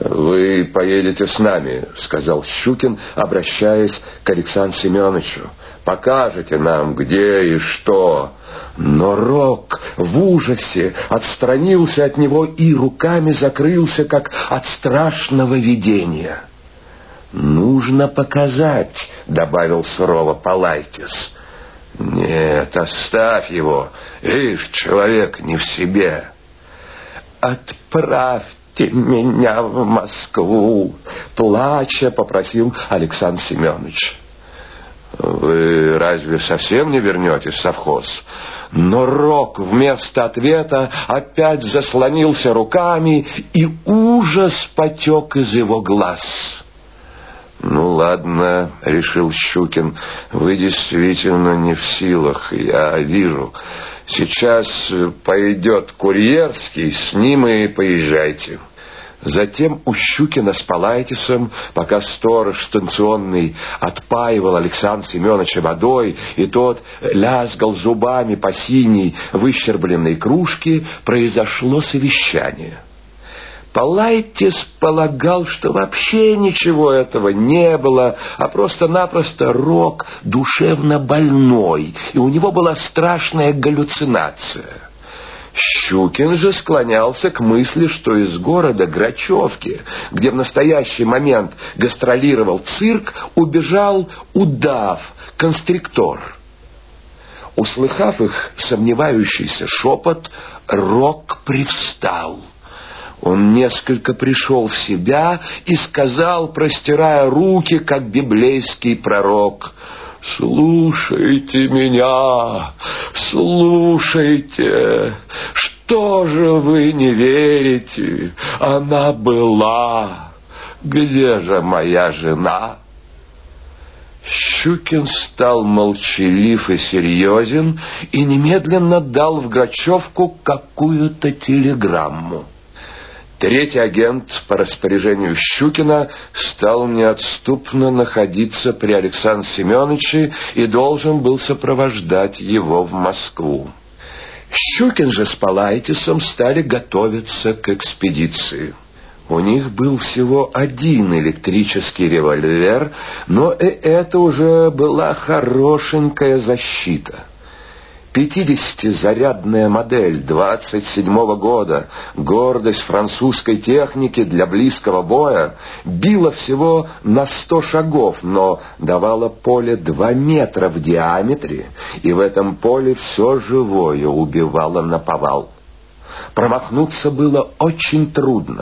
«Вы поедете с нами», — сказал Щукин, обращаясь к Александру Семеновичу. «Покажете нам, где и что». Но Рок в ужасе отстранился от него и руками закрылся, как от страшного видения. «Нужно показать», — добавил сурово Палайтис. «Нет, оставь его. Ишь, человек не в себе». «Отправьте меня в Москву», — плача попросил Александр Семенович. «Вы разве совсем не вернетесь в совхоз?» Но Рок вместо ответа опять заслонился руками, и ужас потек из его глаз. «Ну ладно», — решил Щукин, — «вы действительно не в силах, я вижу. Сейчас пойдет курьерский, с ним и поезжайте». Затем у Щукина с Палайтисом, пока сторож станционный отпаивал Александра Семеновича водой, и тот лязгал зубами по синей выщербленной кружке, произошло совещание. Палайтис полагал, что вообще ничего этого не было, а просто-напросто Рок душевно больной, и у него была страшная галлюцинация. Щукин же склонялся к мысли, что из города Грачевки, где в настоящий момент гастролировал цирк, убежал удав, констриктор. Услыхав их сомневающийся шепот, Рок привстал. Он несколько пришел в себя и сказал, простирая руки, как библейский пророк, «Слушайте меня, слушайте, что же вы не верите? Она была. Где же моя жена?» Щукин стал молчалив и серьезен и немедленно дал в Грачевку какую-то телеграмму. Третий агент по распоряжению Щукина стал неотступно находиться при Александре Семеновиче и должен был сопровождать его в Москву. Щукин же с Палайтисом стали готовиться к экспедиции. У них был всего один электрический револьвер, но и это уже была хорошенькая защита. Пятидесятизарядная модель 27-го года, гордость французской техники для близкого боя, била всего на сто шагов, но давала поле два метра в диаметре, и в этом поле все живое убивало на повал. Промахнуться было очень трудно.